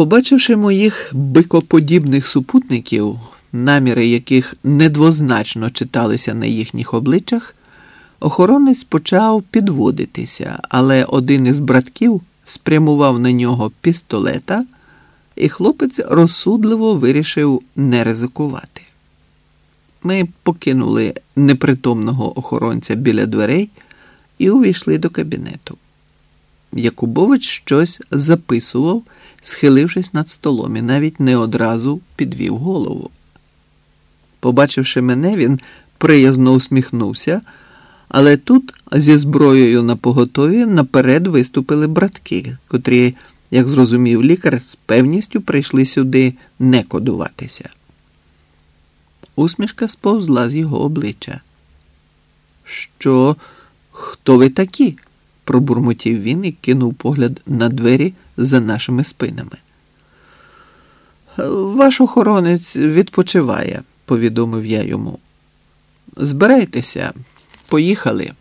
Побачивши моїх бикоподібних супутників, наміри яких недвозначно читалися на їхніх обличчях, охоронець почав підводитися, але один із братків спрямував на нього пістолета, і хлопець розсудливо вирішив не ризикувати. Ми покинули непритомного охоронця біля дверей і увійшли до кабінету. Якубович щось записував, схилившись над столом, і навіть не одразу підвів голову. Побачивши мене, він приязно усміхнувся, але тут зі зброєю на поготові наперед виступили братки, котрі, як зрозумів лікар, з певністю прийшли сюди не кодуватися. Усмішка сповзла з його обличчя. Що, хто ви такі? Пробурмотів він і кинув погляд на двері за нашими спинами. Ваш охоронець відпочиває, повідомив я йому. Збирайтеся, поїхали.